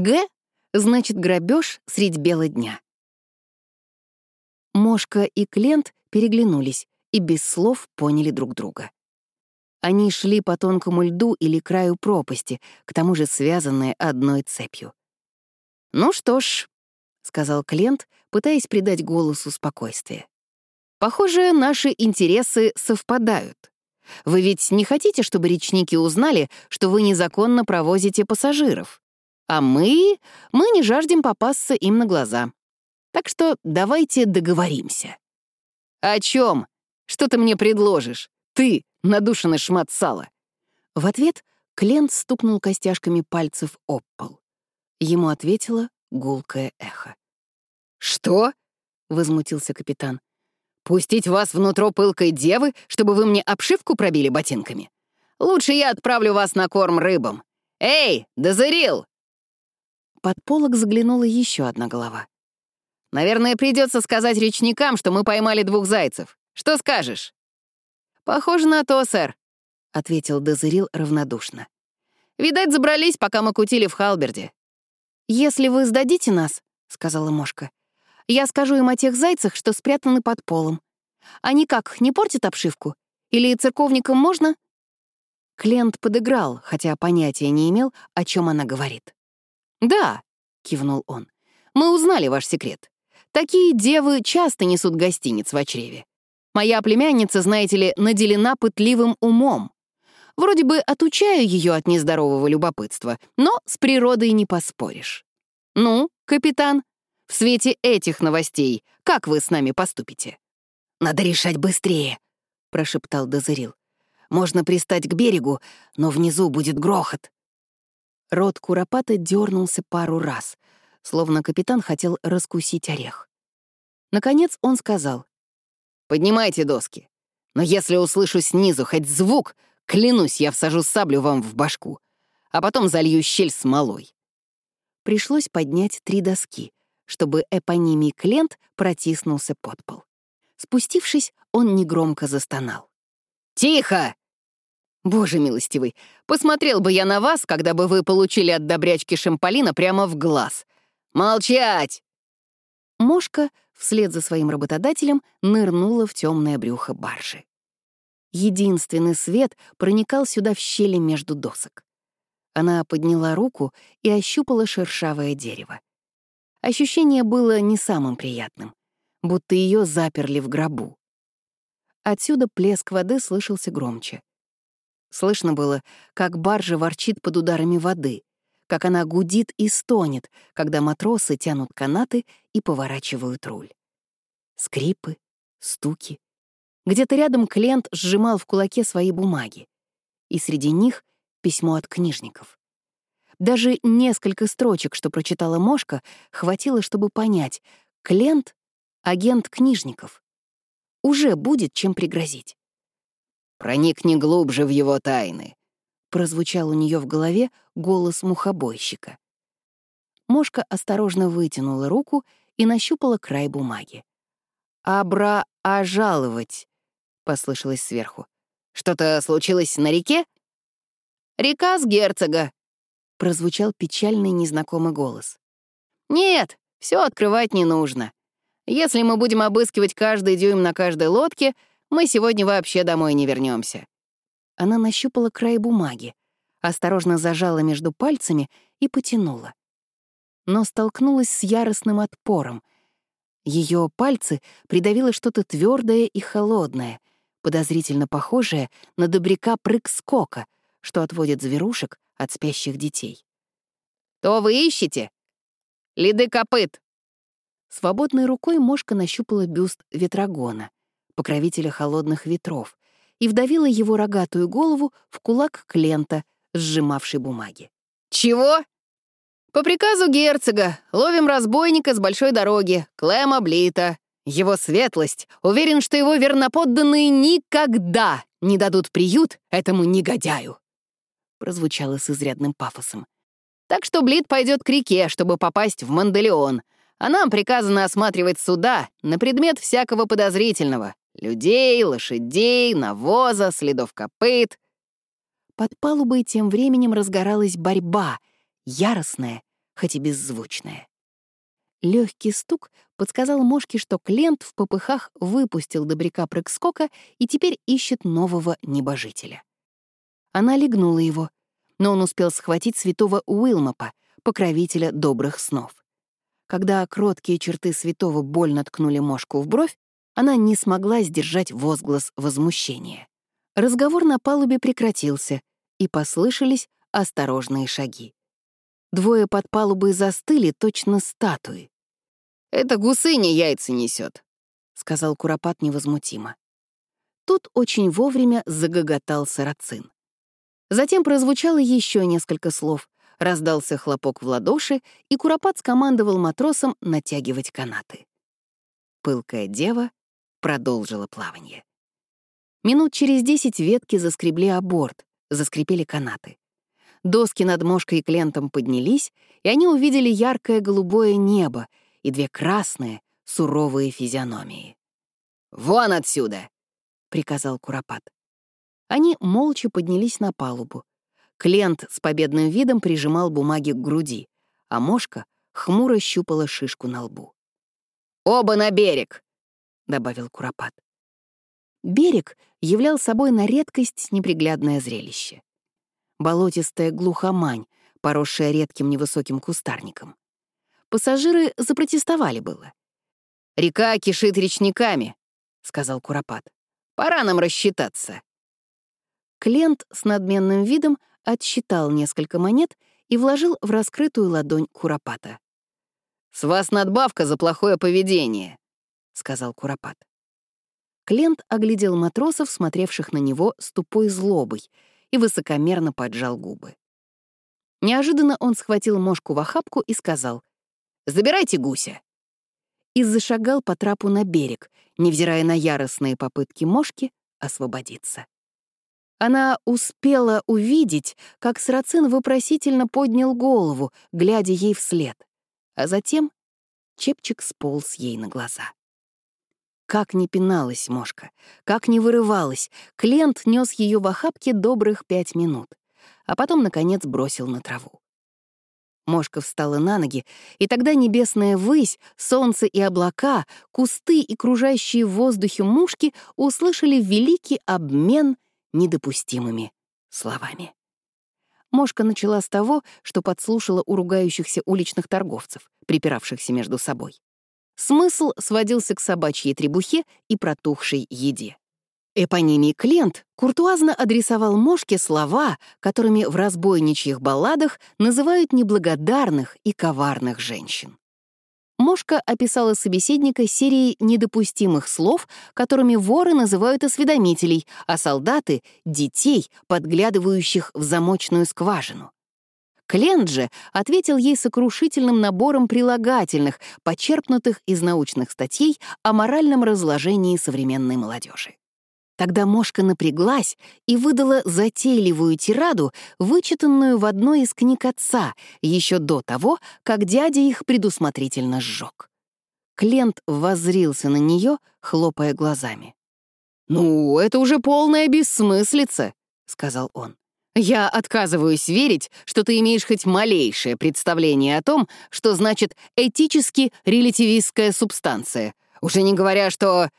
Г значит грабеж средь бела дня. Мошка и Клент переглянулись и без слов поняли друг друга. Они шли по тонкому льду или краю пропасти, к тому же связанные одной цепью. «Ну что ж», — сказал Клент, пытаясь придать голосу спокойствие. «Похоже, наши интересы совпадают. Вы ведь не хотите, чтобы речники узнали, что вы незаконно провозите пассажиров? А мы... мы не жаждем попасться им на глаза. Так что давайте договоримся». «О чем? Что ты мне предложишь? Ты, надушенный шмат сала!» В ответ Клент стукнул костяшками пальцев об пол. Ему ответило гулкое эхо. «Что?» — возмутился капитан. «Пустить вас внутрь пылкой девы, чтобы вы мне обшивку пробили ботинками? Лучше я отправлю вас на корм рыбам. Эй, Дозырил!» Под полок заглянула еще одна голова. «Наверное, придется сказать речникам, что мы поймали двух зайцев. Что скажешь?» «Похоже на то, сэр», — ответил Дозырил равнодушно. «Видать, забрались, пока мы кутили в Халберде. «Если вы сдадите нас», — сказала Мошка, «я скажу им о тех зайцах, что спрятаны под полом. Они как, не портят обшивку? Или церковникам можно?» Клент подыграл, хотя понятия не имел, о чем она говорит. «Да», — кивнул он, — «мы узнали ваш секрет. Такие девы часто несут гостиниц в чреве. Моя племянница, знаете ли, наделена пытливым умом. Вроде бы отучаю ее от нездорового любопытства, но с природой не поспоришь. Ну, капитан, в свете этих новостей, как вы с нами поступите? Надо решать быстрее, прошептал Дозырил. Можно пристать к берегу, но внизу будет грохот. Рот Куропата дернулся пару раз, словно капитан хотел раскусить орех. Наконец он сказал. «Поднимайте доски. Но если услышу снизу хоть звук, Клянусь, я всажу саблю вам в башку, а потом залью щель смолой. Пришлось поднять три доски, чтобы эпонимий Клент протиснулся под пол. Спустившись, он негромко застонал. «Тихо!» «Боже милостивый, посмотрел бы я на вас, когда бы вы получили от добрячки Шамполина прямо в глаз. Молчать!» Мошка вслед за своим работодателем нырнула в темное брюхо баржи. Единственный свет проникал сюда в щели между досок. Она подняла руку и ощупала шершавое дерево. Ощущение было не самым приятным, будто ее заперли в гробу. Отсюда плеск воды слышался громче. Слышно было, как баржа ворчит под ударами воды, как она гудит и стонет, когда матросы тянут канаты и поворачивают руль. Скрипы, стуки, где-то рядом Клент сжимал в кулаке свои бумаги. И среди них письмо от книжников. Даже несколько строчек, что прочитала Мошка, хватило, чтобы понять. Клент — агент книжников. Уже будет чем пригрозить. «Проникни глубже в его тайны», — прозвучал у нее в голове голос мухобойщика. Мошка осторожно вытянула руку и нащупала край бумаги. «Абра ожаловать», послышалось сверху. «Что-то случилось на реке?» «Река с герцога», — прозвучал печальный незнакомый голос. «Нет, все открывать не нужно. Если мы будем обыскивать каждый дюйм на каждой лодке, мы сегодня вообще домой не вернемся. Она нащупала край бумаги, осторожно зажала между пальцами и потянула. Но столкнулась с яростным отпором. Ее пальцы придавило что-то твердое и холодное, подозрительно похожее на добряка прыг-скока, что отводит зверушек от спящих детей. «То вы ищете? Лиды копыт!» Свободной рукой Мошка нащупала бюст ветрогона, покровителя холодных ветров, и вдавила его рогатую голову в кулак Клента, сжимавший бумаги. «Чего?» «По приказу герцога ловим разбойника с большой дороги, Клема Блита. Его светлость уверен, что его верноподданные никогда не дадут приют этому негодяю. Прозвучало с изрядным пафосом. Так что Блит пойдет к реке, чтобы попасть в Манделеон, а нам приказано осматривать суда на предмет всякого подозрительного. Людей, лошадей, навоза, следов копыт. Под палубой тем временем разгоралась борьба, яростная, хоть и беззвучное. Легкий стук подсказал Мошке, что Клент в попыхах выпустил добряка прыг-скока и теперь ищет нового небожителя. Она легнула его, но он успел схватить святого Уилмопа, покровителя добрых снов. Когда кроткие черты святого больно ткнули Мошку в бровь, она не смогла сдержать возглас возмущения. Разговор на палубе прекратился, и послышались осторожные шаги. Двое под палубой застыли, точно статуи. «Это гусыня яйца несет, сказал Куропат невозмутимо. Тут очень вовремя загоготал сарацин. Затем прозвучало еще несколько слов, раздался хлопок в ладоши, и Куропат скомандовал матросам натягивать канаты. Пылкая дева продолжила плавание. Минут через десять ветки заскребли о борт, заскрипели канаты. Доски над мошкой и клентом поднялись, и они увидели яркое голубое небо и две красные, суровые физиономии. «Вон отсюда!» — приказал Куропат. Они молча поднялись на палубу. Клент с победным видом прижимал бумаги к груди, а мошка хмуро щупала шишку на лбу. «Оба на берег!» — добавил Куропат. Берег являл собой на редкость неприглядное зрелище болотистая глухомань, поросшая редким невысоким кустарником. Пассажиры запротестовали было. «Река кишит речниками», — сказал Куропат. «Пора нам рассчитаться». Клент с надменным видом отсчитал несколько монет и вложил в раскрытую ладонь Куропата. «С вас надбавка за плохое поведение», — сказал Куропат. Клент оглядел матросов, смотревших на него с тупой злобой, и высокомерно поджал губы. Неожиданно он схватил мошку в охапку и сказал «Забирайте гуся!» и зашагал по трапу на берег, невзирая на яростные попытки мошки освободиться. Она успела увидеть, как Срацин вопросительно поднял голову, глядя ей вслед, а затем чепчик сполз ей на глаза. Как ни пиналась мошка, как ни вырывалась, Клент нес ее в охапке добрых пять минут, а потом, наконец, бросил на траву. Мошка встала на ноги, и тогда небесная высь, солнце и облака, кусты и кружащие в воздухе мушки услышали великий обмен недопустимыми словами. Мошка начала с того, что подслушала у ругающихся уличных торговцев, припиравшихся между собой. Смысл сводился к собачьей требухе и протухшей еде. Эпонимий Клент куртуазно адресовал Мошке слова, которыми в разбойничьих балладах называют неблагодарных и коварных женщин. Мошка описала собеседника серией недопустимых слов, которыми воры называют осведомителей, а солдаты — детей, подглядывающих в замочную скважину. Клент же ответил ей сокрушительным набором прилагательных, почерпнутых из научных статей о моральном разложении современной молодежи. Тогда Мошка напряглась и выдала затейливую тираду, вычитанную в одной из книг отца, еще до того, как дядя их предусмотрительно сжег. Клент воззрился на нее, хлопая глазами. «Ну, это уже полная бессмыслица», — сказал он. Я отказываюсь верить, что ты имеешь хоть малейшее представление о том, что значит этически релятивистская субстанция. Уже не говоря, что...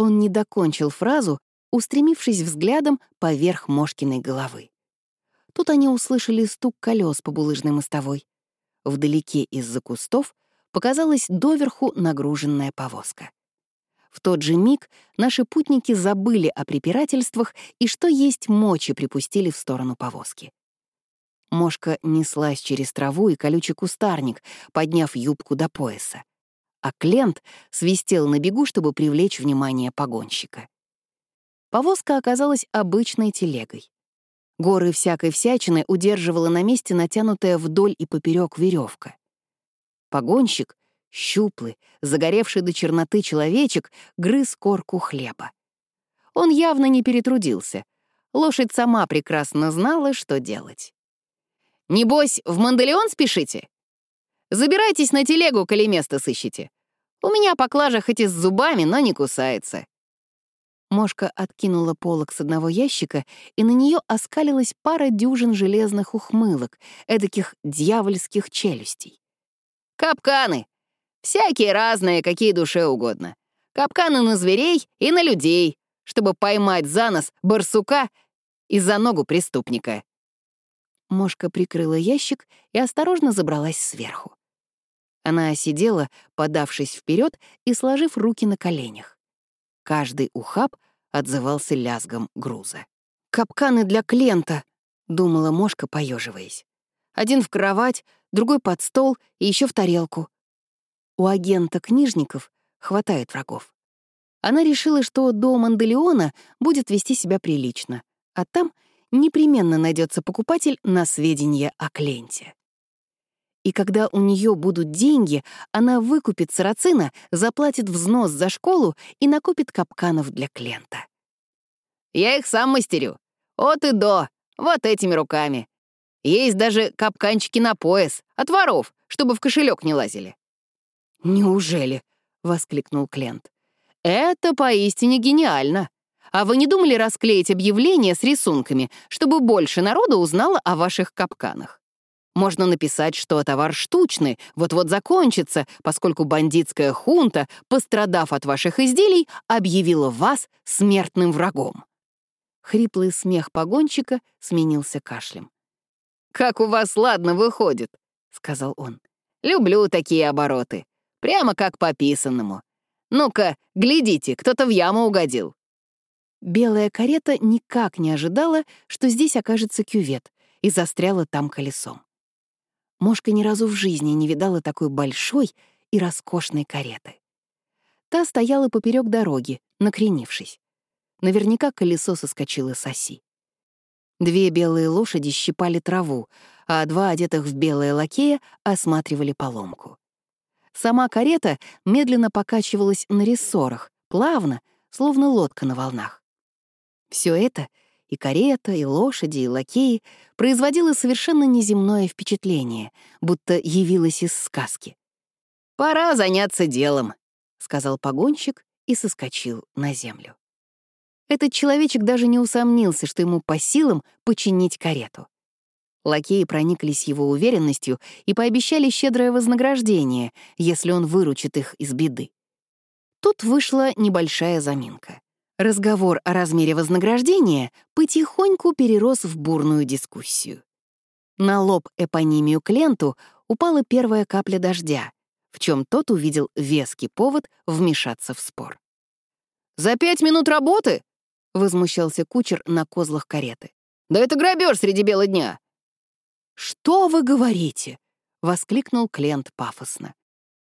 Он не докончил фразу, устремившись взглядом поверх Мошкиной головы. Тут они услышали стук колес по булыжной мостовой. Вдалеке из-за кустов показалась доверху нагруженная повозка. В тот же миг наши путники забыли о препирательствах и что есть мочи припустили в сторону повозки. Мошка неслась через траву и колючий кустарник, подняв юбку до пояса. А Клент свистел на бегу, чтобы привлечь внимание погонщика. Повозка оказалась обычной телегой. Горы всякой всячины удерживала на месте натянутая вдоль и поперек веревка. Погонщик Щуплый, загоревший до черноты человечек грыз корку хлеба. Он явно не перетрудился. Лошадь сама прекрасно знала, что делать. «Небось, в Манделеон спешите? Забирайтесь на телегу, коли место сыщете. У меня поклажа хоть и с зубами, но не кусается». Мошка откинула полок с одного ящика, и на нее оскалилась пара дюжин железных ухмылок, эдаких дьявольских челюстей. «Капканы! Всякие разные, какие душе угодно. Капканы на зверей и на людей, чтобы поймать за нос барсука и за ногу преступника». Мошка прикрыла ящик и осторожно забралась сверху. Она сидела, подавшись вперед и сложив руки на коленях. Каждый ухаб отзывался лязгом груза. «Капканы для клиента», — думала Мошка, поеживаясь. «Один в кровать, другой под стол и еще в тарелку. У агента книжников хватает врагов. Она решила, что до Манделеона будет вести себя прилично, а там непременно найдется покупатель на сведения о Кленте. И когда у нее будут деньги, она выкупит сарацина, заплатит взнос за школу и накупит капканов для Клента. «Я их сам мастерю. От и до, вот этими руками. Есть даже капканчики на пояс, от воров, чтобы в кошелек не лазили». «Неужели?» — воскликнул Клент. «Это поистине гениально. А вы не думали расклеить объявление с рисунками, чтобы больше народу узнало о ваших капканах? Можно написать, что товар штучный, вот-вот закончится, поскольку бандитская хунта, пострадав от ваших изделий, объявила вас смертным врагом». Хриплый смех погонщика сменился кашлем. «Как у вас ладно выходит», — сказал он. «Люблю такие обороты. Прямо как по писанному. Ну-ка, глядите, кто-то в яму угодил». Белая карета никак не ожидала, что здесь окажется кювет, и застряла там колесом. Мошка ни разу в жизни не видала такой большой и роскошной кареты. Та стояла поперек дороги, накренившись. Наверняка колесо соскочило с оси. Две белые лошади щипали траву, а два одетых в белое лакея осматривали поломку. Сама карета медленно покачивалась на рессорах, плавно, словно лодка на волнах. Все это — и карета, и лошади, и лакеи — производило совершенно неземное впечатление, будто явилось из сказки. «Пора заняться делом», — сказал погонщик и соскочил на землю. Этот человечек даже не усомнился, что ему по силам починить карету. Лакеи прониклись его уверенностью и пообещали щедрое вознаграждение, если он выручит их из беды. Тут вышла небольшая заминка. Разговор о размере вознаграждения потихоньку перерос в бурную дискуссию. На лоб эпонимию Кленту упала первая капля дождя, в чем тот увидел веский повод вмешаться в спор. «За пять минут работы?» — возмущался кучер на козлах кареты. «Да это грабеж среди бела дня!» «Что вы говорите?» — воскликнул Клент пафосно.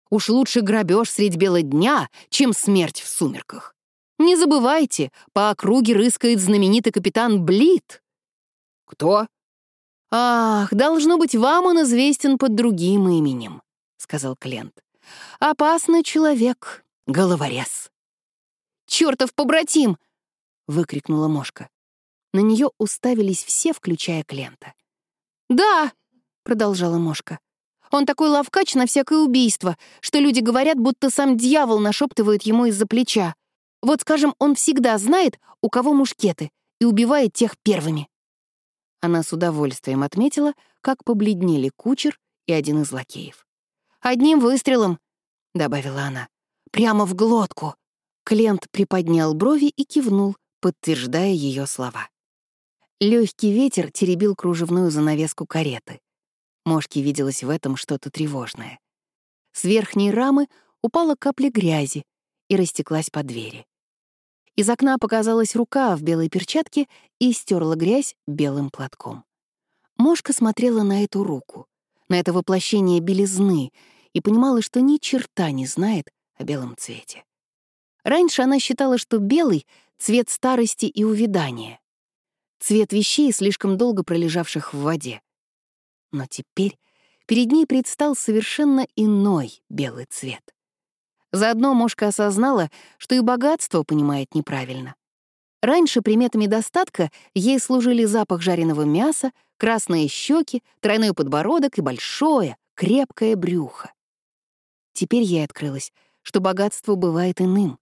«Уж лучше грабеж средь бела дня, чем смерть в сумерках. Не забывайте, по округе рыскает знаменитый капитан Блит». «Кто?» «Ах, должно быть, вам он известен под другим именем», — сказал Клент. «Опасный человек, головорез». «Чёртов побратим!» — выкрикнула Мошка. На нее уставились все, включая Клента. «Да!» — продолжала Мошка. «Он такой ловкач на всякое убийство, что люди говорят, будто сам дьявол нашептывает ему из-за плеча. Вот, скажем, он всегда знает, у кого мушкеты, и убивает тех первыми». Она с удовольствием отметила, как побледнели кучер и один из лакеев. «Одним выстрелом», — добавила она, — «прямо в глотку». Клент приподнял брови и кивнул, подтверждая ее слова. Легкий ветер теребил кружевную занавеску кареты. Мошке виделось в этом что-то тревожное. С верхней рамы упала капля грязи и растеклась по двери. Из окна показалась рука в белой перчатке и стерла грязь белым платком. Мошка смотрела на эту руку, на это воплощение белизны, и понимала, что ни черта не знает о белом цвете. Раньше она считала, что белый — цвет старости и увядания цвет вещей, слишком долго пролежавших в воде. Но теперь перед ней предстал совершенно иной белый цвет. Заодно Мошка осознала, что и богатство понимает неправильно. Раньше приметами достатка ей служили запах жареного мяса, красные щеки, тройной подбородок и большое, крепкое брюхо. Теперь ей открылось, что богатство бывает иным,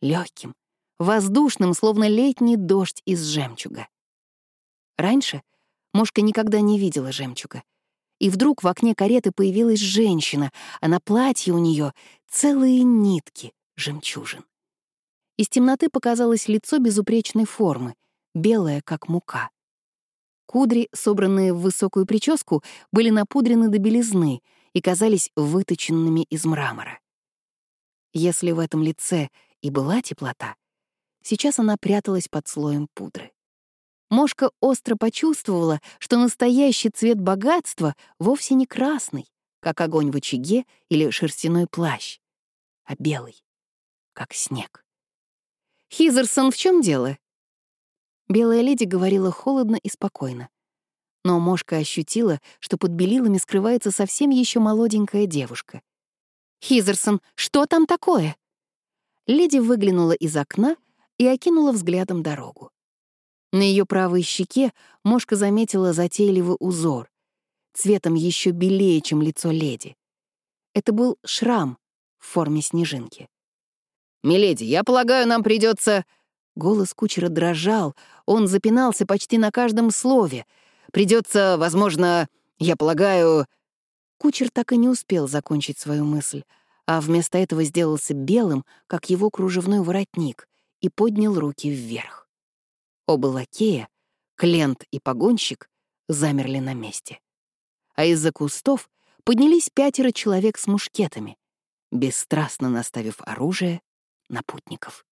легким, воздушным, словно летний дождь из жемчуга. Раньше Мошка никогда не видела жемчуга. И вдруг в окне кареты появилась женщина, а на платье у нее целые нитки жемчужин. Из темноты показалось лицо безупречной формы, белое, как мука. Кудри, собранные в высокую прическу, были напудрены до белизны и казались выточенными из мрамора. Если в этом лице и была теплота, сейчас она пряталась под слоем пудры. Мошка остро почувствовала, что настоящий цвет богатства вовсе не красный, как огонь в очаге или шерстяной плащ, а белый, как снег. «Хизерсон, в чем дело?» Белая леди говорила холодно и спокойно. Но Мошка ощутила, что под белилами скрывается совсем еще молоденькая девушка. «Хизерсон, что там такое?» Леди выглянула из окна и окинула взглядом дорогу. На ее правой щеке Мошка заметила затейливый узор, цветом еще белее, чем лицо леди. Это был шрам в форме снежинки. «Миледи, я полагаю, нам придется. Голос кучера дрожал, он запинался почти на каждом слове. Придется, возможно, я полагаю...» Кучер так и не успел закончить свою мысль, а вместо этого сделался белым, как его кружевной воротник, и поднял руки вверх. Оба лакея, Клент и погонщик, замерли на месте. А из-за кустов поднялись пятеро человек с мушкетами, бесстрастно наставив оружие на путников.